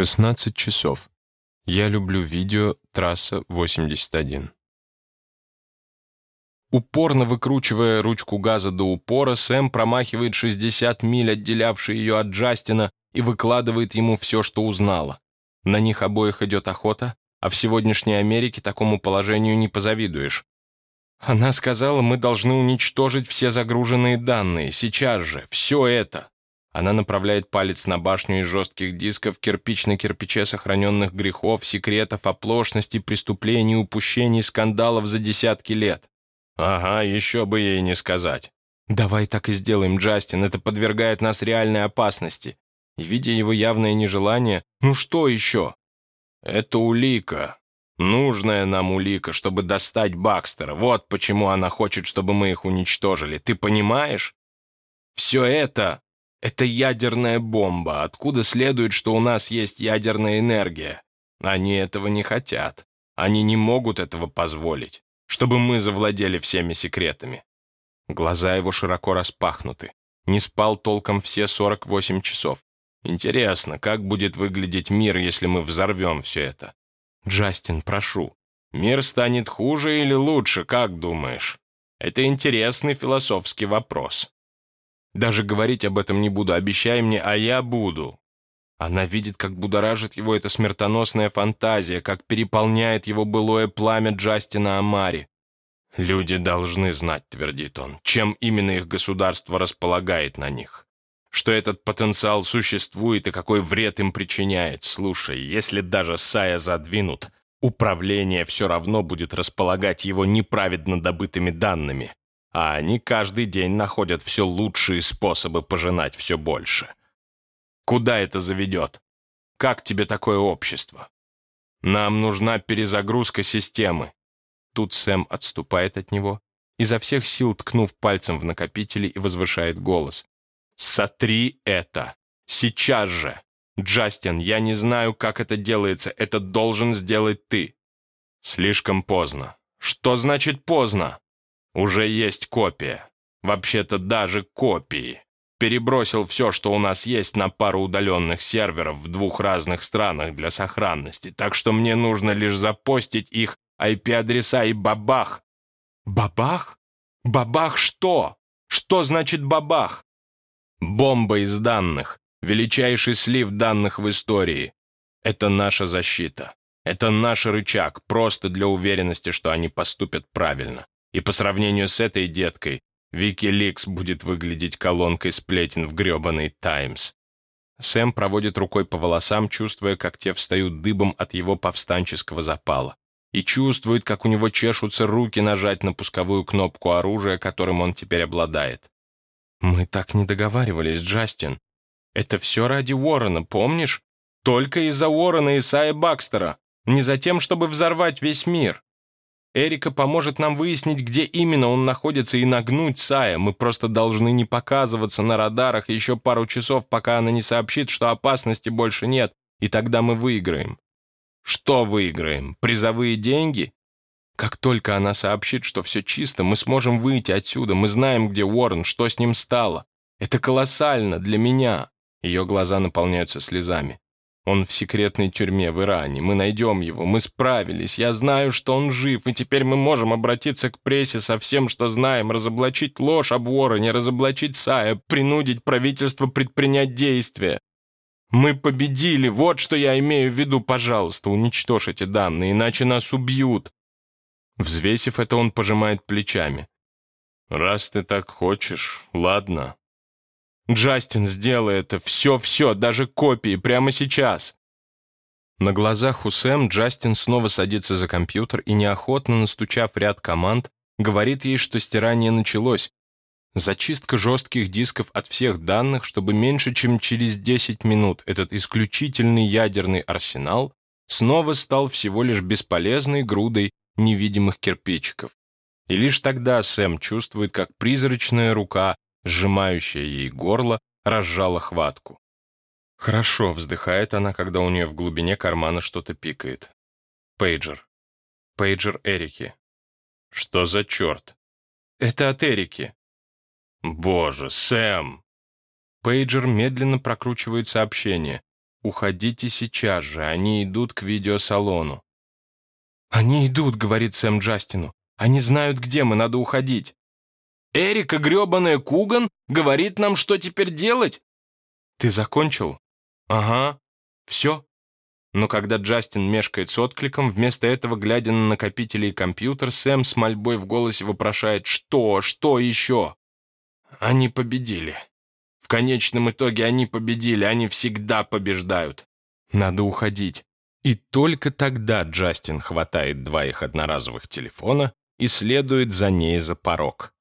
16 часов. Я люблю видео «Трасса 81». Упорно выкручивая ручку газа до упора, Сэм промахивает 60 миль, отделявшие ее от Джастина, и выкладывает ему все, что узнала. На них обоих идет охота, а в сегодняшней Америке такому положению не позавидуешь. Она сказала, мы должны уничтожить все загруженные данные, сейчас же, все это. Она направляет палец на башню из жестких дисков, кирпич на кирпиче сохраненных грехов, секретов, оплошностей, преступлений, упущений, скандалов за десятки лет. Ага, еще бы ей не сказать. Давай так и сделаем, Джастин, это подвергает нас реальной опасности. И видя его явное нежелание, ну что еще? Это улика. Нужная нам улика, чтобы достать Бакстера. Вот почему она хочет, чтобы мы их уничтожили. Ты понимаешь? Все это это ядерная бомба, откуда следует, что у нас есть ядерная энергия. Они этого не хотят. Они не могут этого позволить, чтобы мы завладели всеми секретами. Глаза его широко распахнуты. Не спал толком все 48 часов. Интересно, как будет выглядеть мир, если мы взорвем все это? Джастин, прошу. Мир станет хуже или лучше, как думаешь? Это интересный философский вопрос. Даже говорить об этом не буду, обещай мне, а я буду. Она видит, как будоражит его эта смертоносная фантазия, как переполняет его былое пламя Джастина Амари. «Люди должны знать», — твердит он, — «чем именно их государство располагает на них. Что этот потенциал существует и какой вред им причиняет. Слушай, если даже Сая задвинут, управление все равно будет располагать его неправедно добытыми данными а они каждый день находят все лучшие способы пожинать все больше. Куда это заведет? Как тебе такое общество? Нам нужна перезагрузка системы. Тут Сэм отступает от него, изо всех сил ткнув пальцем в накопители и возвышает голос. «Сотри это! Сейчас же! Джастин, я не знаю, как это делается, это должен сделать ты!» «Слишком поздно». «Что значит поздно?» Уже есть копия. Вообще-то даже копии. Перебросил все, что у нас есть, на пару удаленных серверов в двух разных странах для сохранности, так что мне нужно лишь запостить их IP-адреса и бабах. Бабах? Бабах что? Что значит бабах? Бомба из данных. Величайший слив данных в истории. Это наша защита. Это наш рычаг, просто для уверенности, что они поступят правильно. И по сравнению с этой деткой, Викиликс будет выглядеть колонкой сплетен в гребаный «Таймс». Сэм проводит рукой по волосам, чувствуя, как те встают дыбом от его повстанческого запала. И чувствует, как у него чешутся руки нажать на пусковую кнопку оружия, которым он теперь обладает. «Мы так не договаривались, Джастин. Это все ради Уоррена, помнишь? Только из-за Уоррена и Сая Бакстера. Не за тем, чтобы взорвать весь мир. Эрика поможет нам выяснить, где именно он находится, и нагнуть Сая. Мы просто должны не показываться на радарах еще пару часов, пока она не сообщит, что опасности больше нет, и тогда мы выиграем. Что выиграем? Призовые деньги? Как только она сообщит, что все чисто, мы сможем выйти отсюда. Мы знаем, где Уоррен, что с ним стало. Это колоссально для меня. Ее глаза наполняются слезами. Он в секретной тюрьме в Иране. Мы найдем его. Мы справились. Я знаю, что он жив, и теперь мы можем обратиться к прессе со всем, что знаем, разоблачить ложь об Уоррене, разоблачить Сая, принудить правительство предпринять действия. Мы победили. Вот что я имею в виду. Пожалуйста, уничтожь эти данные, иначе нас убьют. Взвесив это, он пожимает плечами. «Раз ты так хочешь, ладно. Джастин, сделай это. Все-все, даже копии, прямо сейчас. На глазах у Сэм Джастин снова садится за компьютер и, неохотно настучав ряд команд, говорит ей, что стирание началось. Зачистка жестких дисков от всех данных, чтобы меньше чем через 10 минут этот исключительный ядерный арсенал снова стал всего лишь бесполезной грудой невидимых кирпичиков. И лишь тогда Сэм чувствует, как призрачная рука сжимающая ей горло, разжала хватку. «Хорошо», — вздыхает она, когда у нее в глубине кармана что-то пикает. Пейджер. Пейджер Эрики. «Что за черт?» «Это от Эрики». «Боже, Сэм!» Пейджер медленно прокручивает сообщение. Уходите сейчас же, они идут к видеосалону». «Они идут», — говорит Сэм Джастину. «Они знают, где мы, надо уходить». «Эрика гребаная Куган говорит нам, что теперь делать?» «Ты закончил?» «Ага. Все?» Но когда Джастин мешкает с откликом, вместо этого, глядя на накопители и компьютер, Сэм с мольбой в голосе вопрошает «Что? Что еще?» Они победили. В конечном итоге они победили, они всегда побеждают. Надо уходить. И только тогда Джастин хватает два их одноразовых телефона и следует за ней за порог.